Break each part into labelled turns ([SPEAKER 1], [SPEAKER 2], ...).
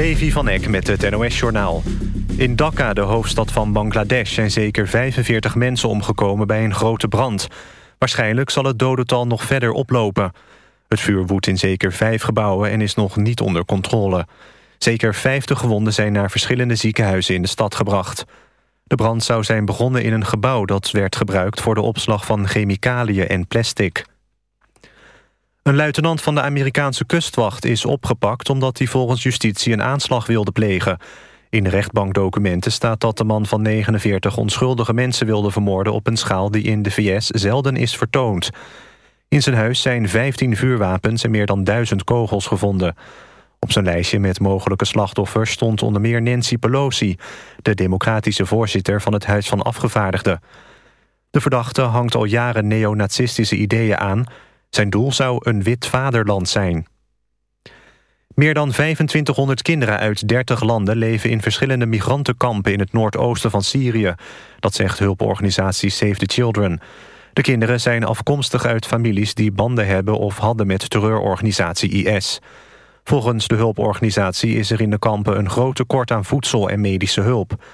[SPEAKER 1] Levi van Eck met het NOS-journaal. In Dhaka, de hoofdstad van Bangladesh... zijn zeker 45 mensen omgekomen bij een grote brand. Waarschijnlijk zal het dodental nog verder oplopen. Het vuur woedt in zeker vijf gebouwen en is nog niet onder controle. Zeker 50 gewonden zijn naar verschillende ziekenhuizen in de stad gebracht. De brand zou zijn begonnen in een gebouw dat werd gebruikt... voor de opslag van chemicaliën en plastic. Een luitenant van de Amerikaanse kustwacht is opgepakt... omdat hij volgens justitie een aanslag wilde plegen. In rechtbankdocumenten staat dat de man van 49 onschuldige mensen wilde vermoorden... op een schaal die in de VS zelden is vertoond. In zijn huis zijn 15 vuurwapens en meer dan 1000 kogels gevonden. Op zijn lijstje met mogelijke slachtoffers stond onder meer Nancy Pelosi... de democratische voorzitter van het Huis van Afgevaardigden. De verdachte hangt al jaren neonazistische ideeën aan... Zijn doel zou een wit vaderland zijn. Meer dan 2500 kinderen uit 30 landen leven in verschillende migrantenkampen in het noordoosten van Syrië. Dat zegt hulporganisatie Save the Children. De kinderen zijn afkomstig uit families die banden hebben of hadden met terreurorganisatie IS. Volgens de hulporganisatie is er in de kampen een groot tekort aan voedsel en medische hulp.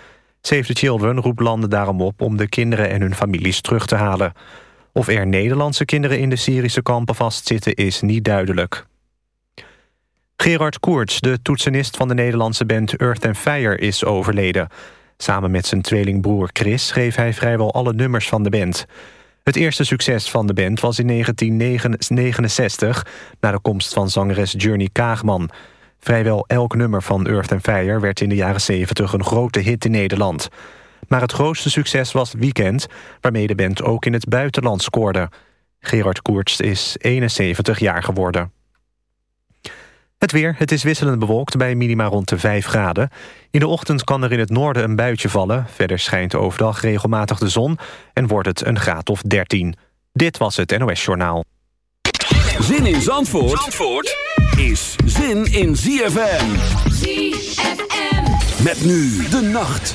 [SPEAKER 1] Save the Children roept landen daarom op om de kinderen en hun families terug te halen. Of er Nederlandse kinderen in de Syrische kampen vastzitten is niet duidelijk. Gerard Koerts, de toetsenist van de Nederlandse band Earth and Fire, is overleden. Samen met zijn tweelingbroer Chris schreef hij vrijwel alle nummers van de band. Het eerste succes van de band was in 1969... na de komst van zangeres Journey Kaagman. Vrijwel elk nummer van Earth and Fire werd in de jaren 70 een grote hit in Nederland... Maar het grootste succes was Weekend, waarmee de band ook in het buitenland scoorde. Gerard Koerts is 71 jaar geworden. Het weer, het is wisselend bewolkt bij minima rond de 5 graden. In de ochtend kan er in het noorden een buitje vallen. Verder schijnt overdag regelmatig de zon en wordt het een graad of 13. Dit was het NOS Journaal.
[SPEAKER 2] Zin in Zandvoort, Zandvoort is zin in ZFM. ZFM. Met nu de nacht.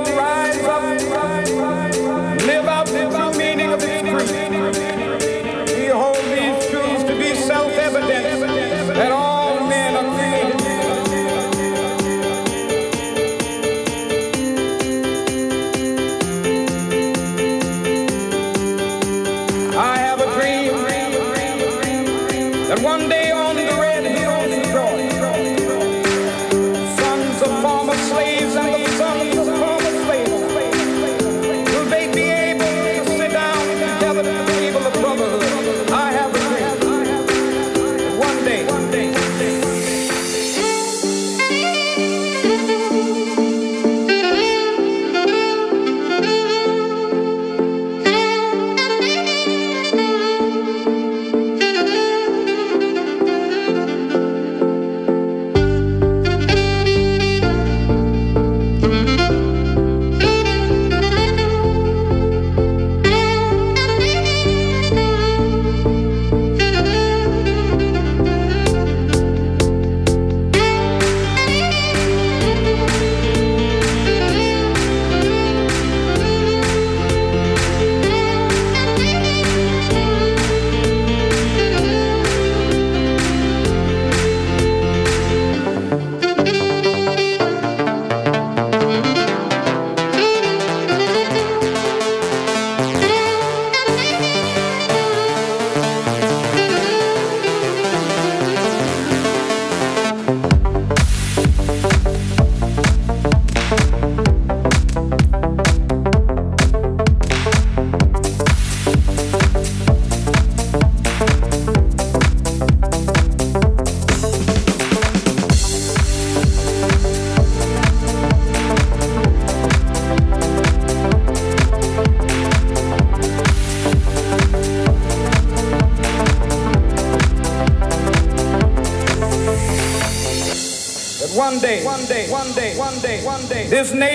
[SPEAKER 3] His name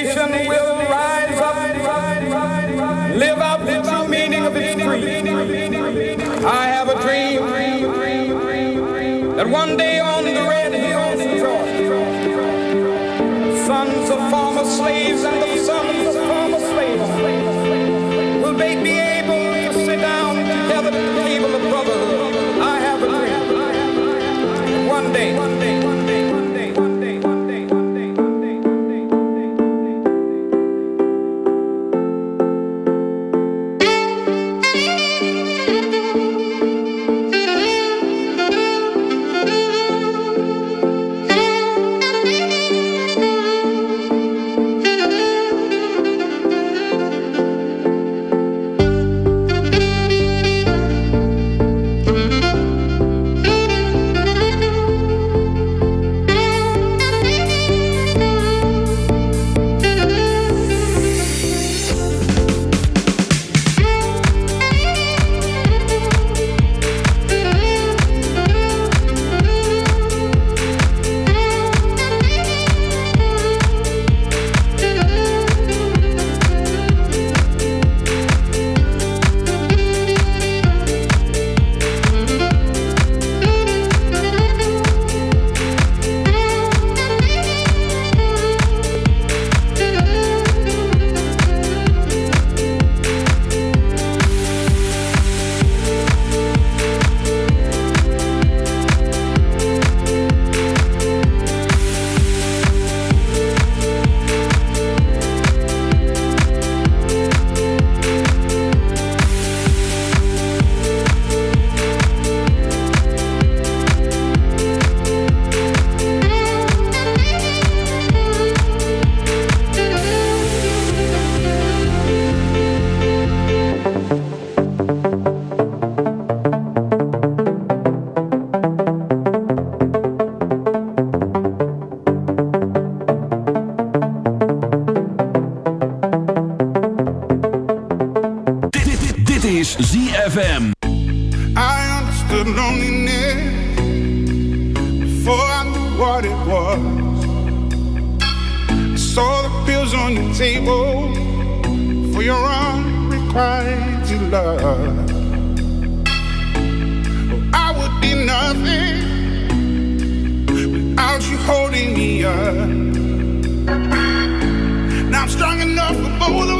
[SPEAKER 3] for both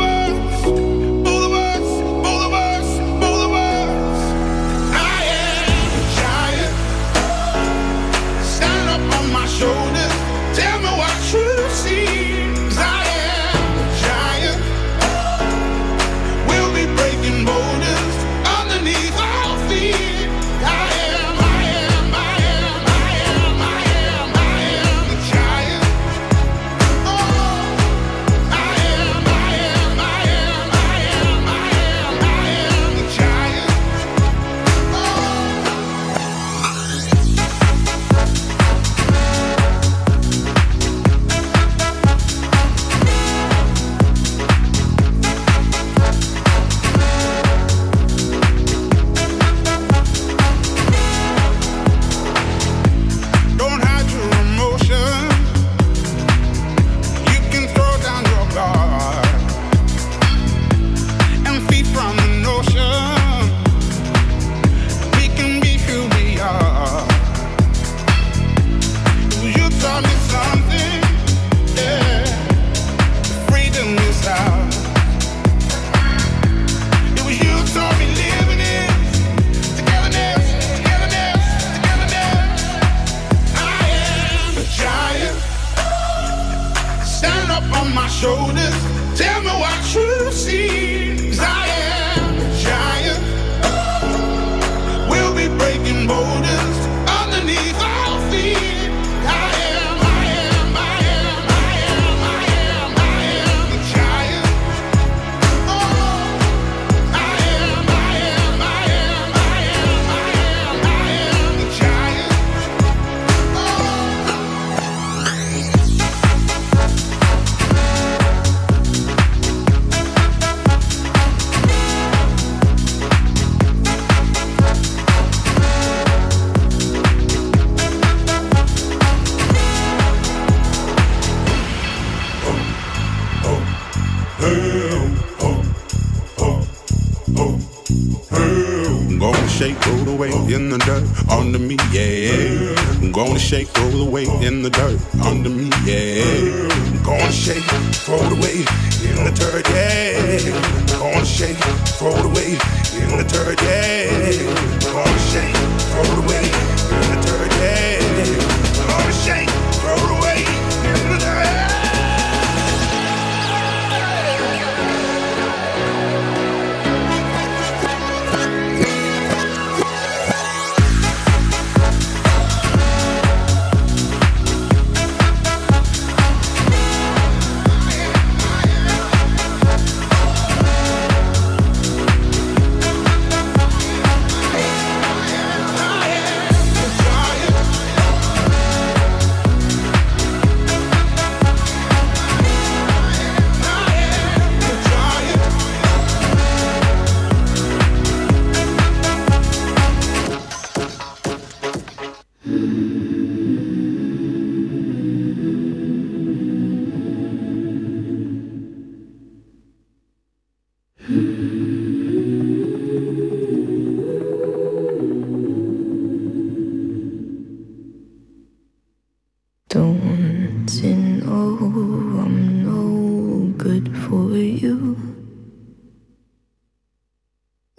[SPEAKER 4] you.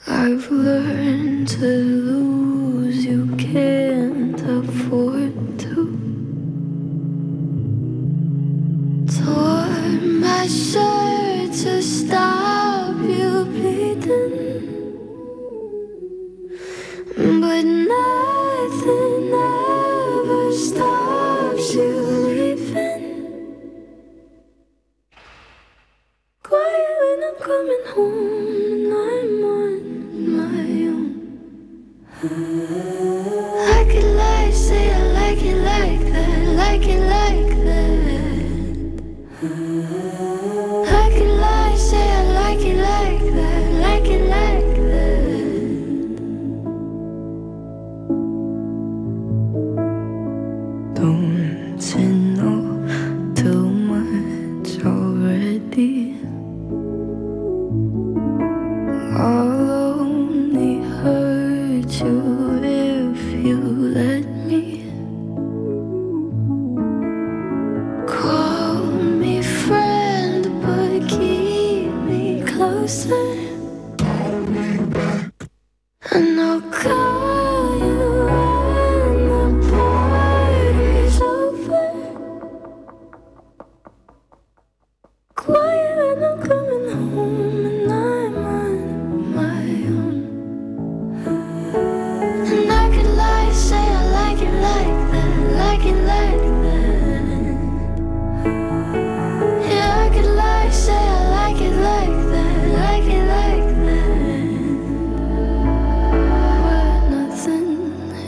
[SPEAKER 4] Know learned much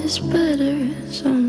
[SPEAKER 4] is better sometimes.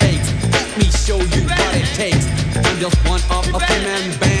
[SPEAKER 4] show you what it takes. I'm just one of a three-man band,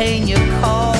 [SPEAKER 5] pain you call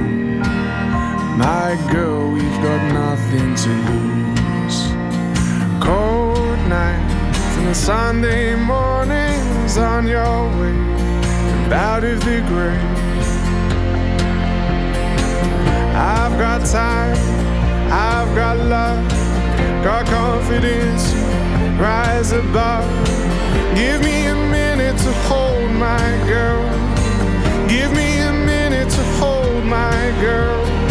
[SPEAKER 6] My girl, we've got nothing to lose cold nights and Sunday mornings on your way out of the grave. I've got time, I've got love, got confidence, rise above. Give me a minute to hold my girl. Give me a minute to hold my girl.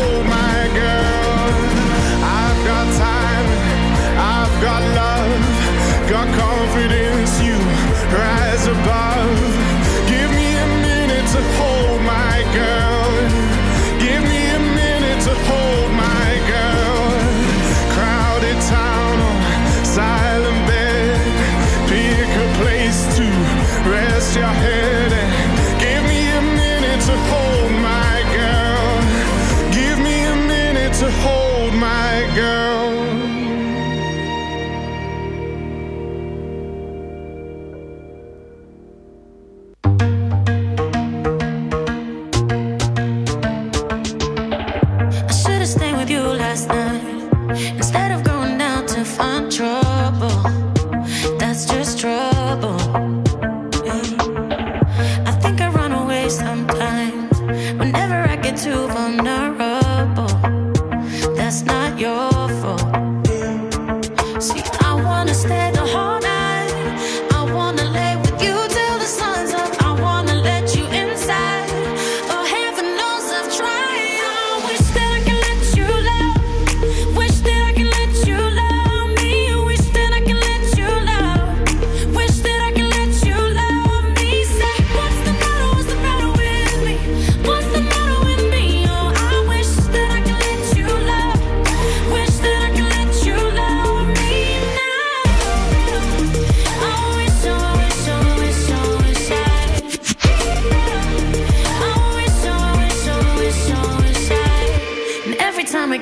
[SPEAKER 7] about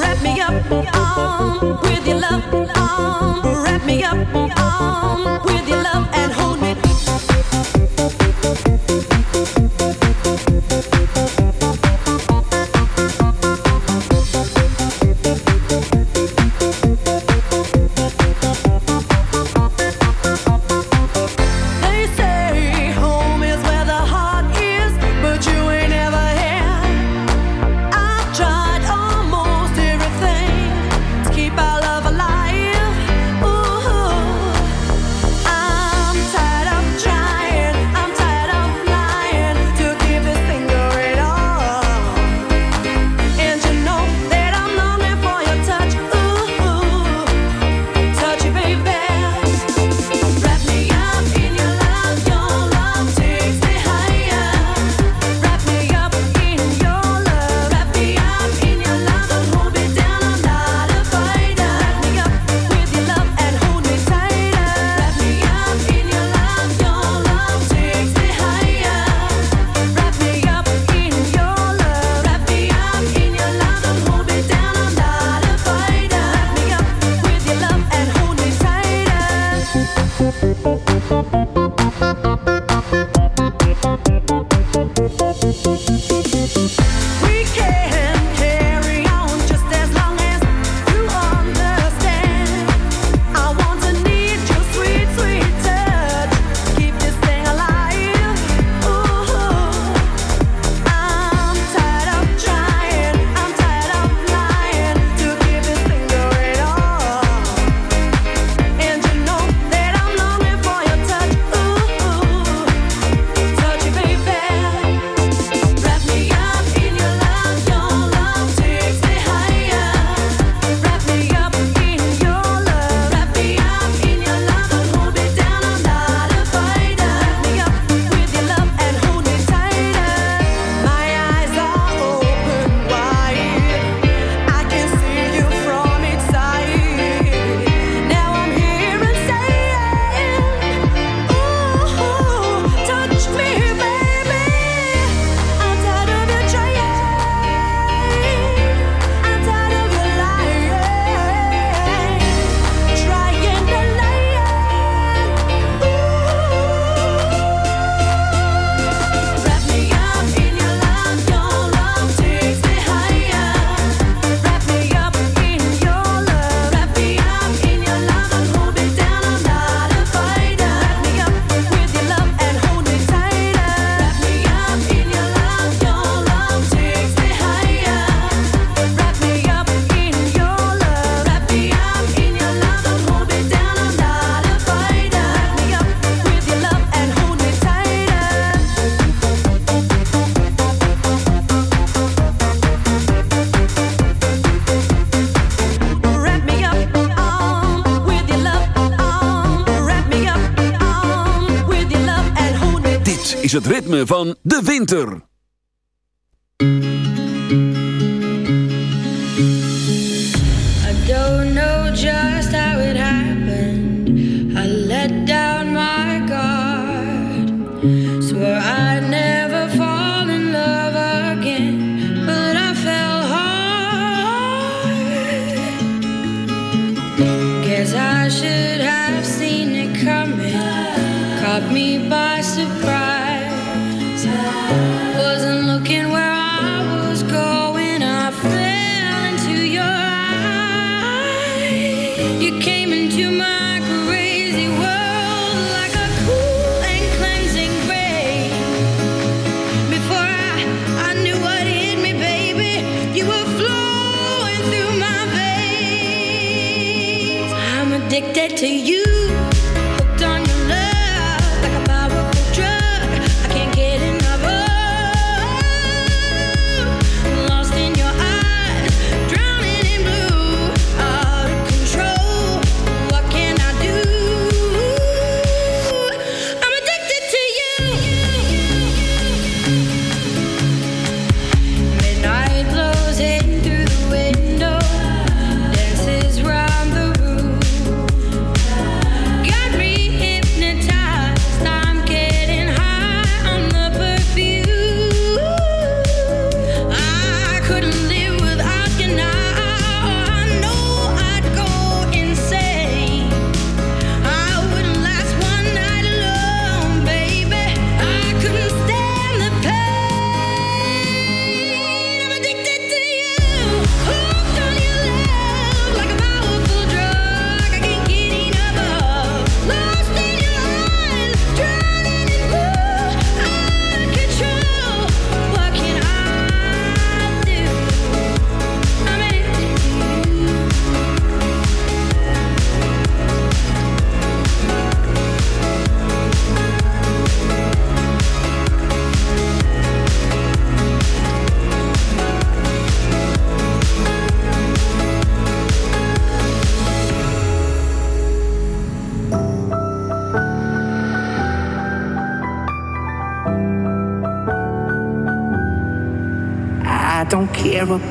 [SPEAKER 7] wrap me up um,
[SPEAKER 2] Winter.
[SPEAKER 7] I don't know just how it happened. I let down my guard.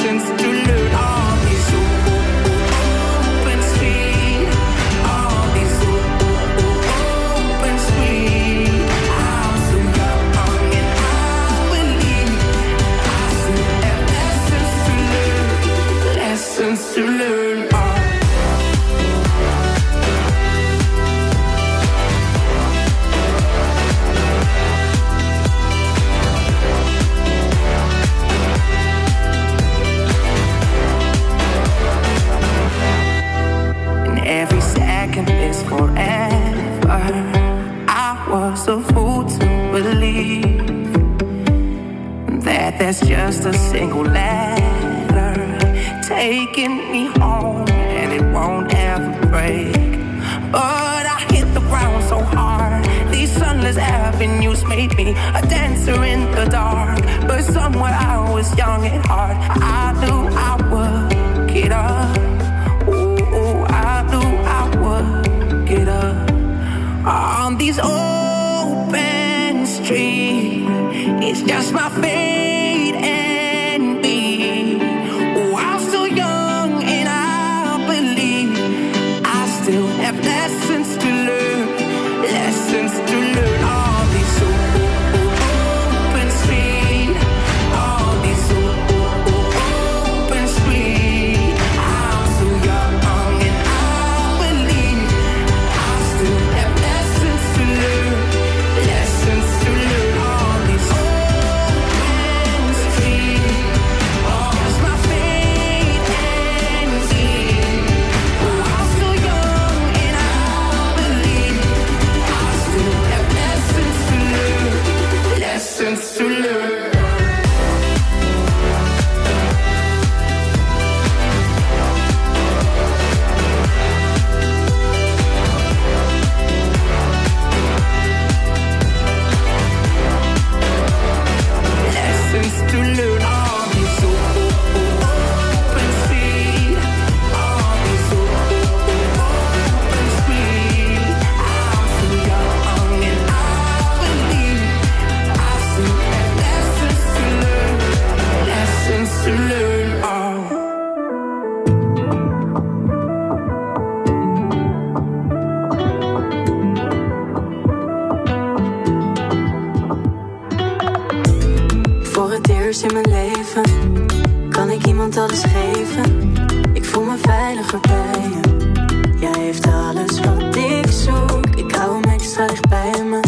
[SPEAKER 8] to learn all these open streets. All these open streets. I'm so young and I believe I still have lessons to learn. Lessons to learn. believe that there's just a single ladder taking me home and it won't ever break. But I hit the ground so hard. These sunless avenues made me a dancer in the dark. But somewhere I was young at heart. I knew I would get up. That's my
[SPEAKER 7] favorite. want geven. Ik voel me veiliger bij je. Jij heeft alles wat ik zoek. Ik hou hem extra dicht bij me.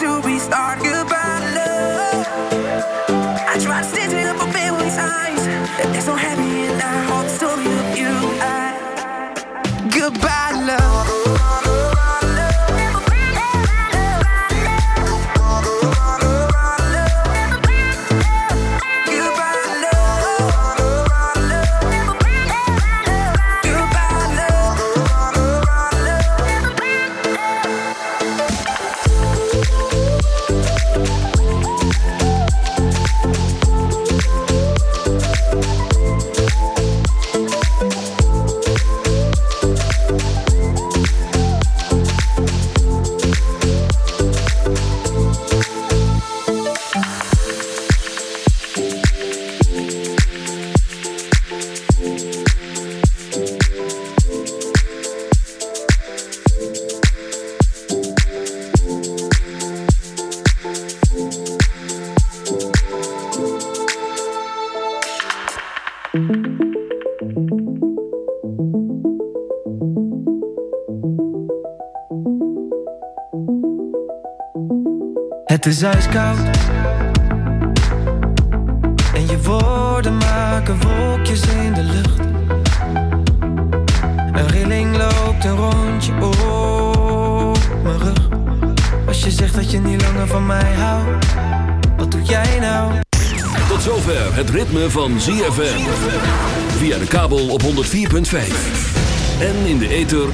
[SPEAKER 9] to
[SPEAKER 8] be stopped.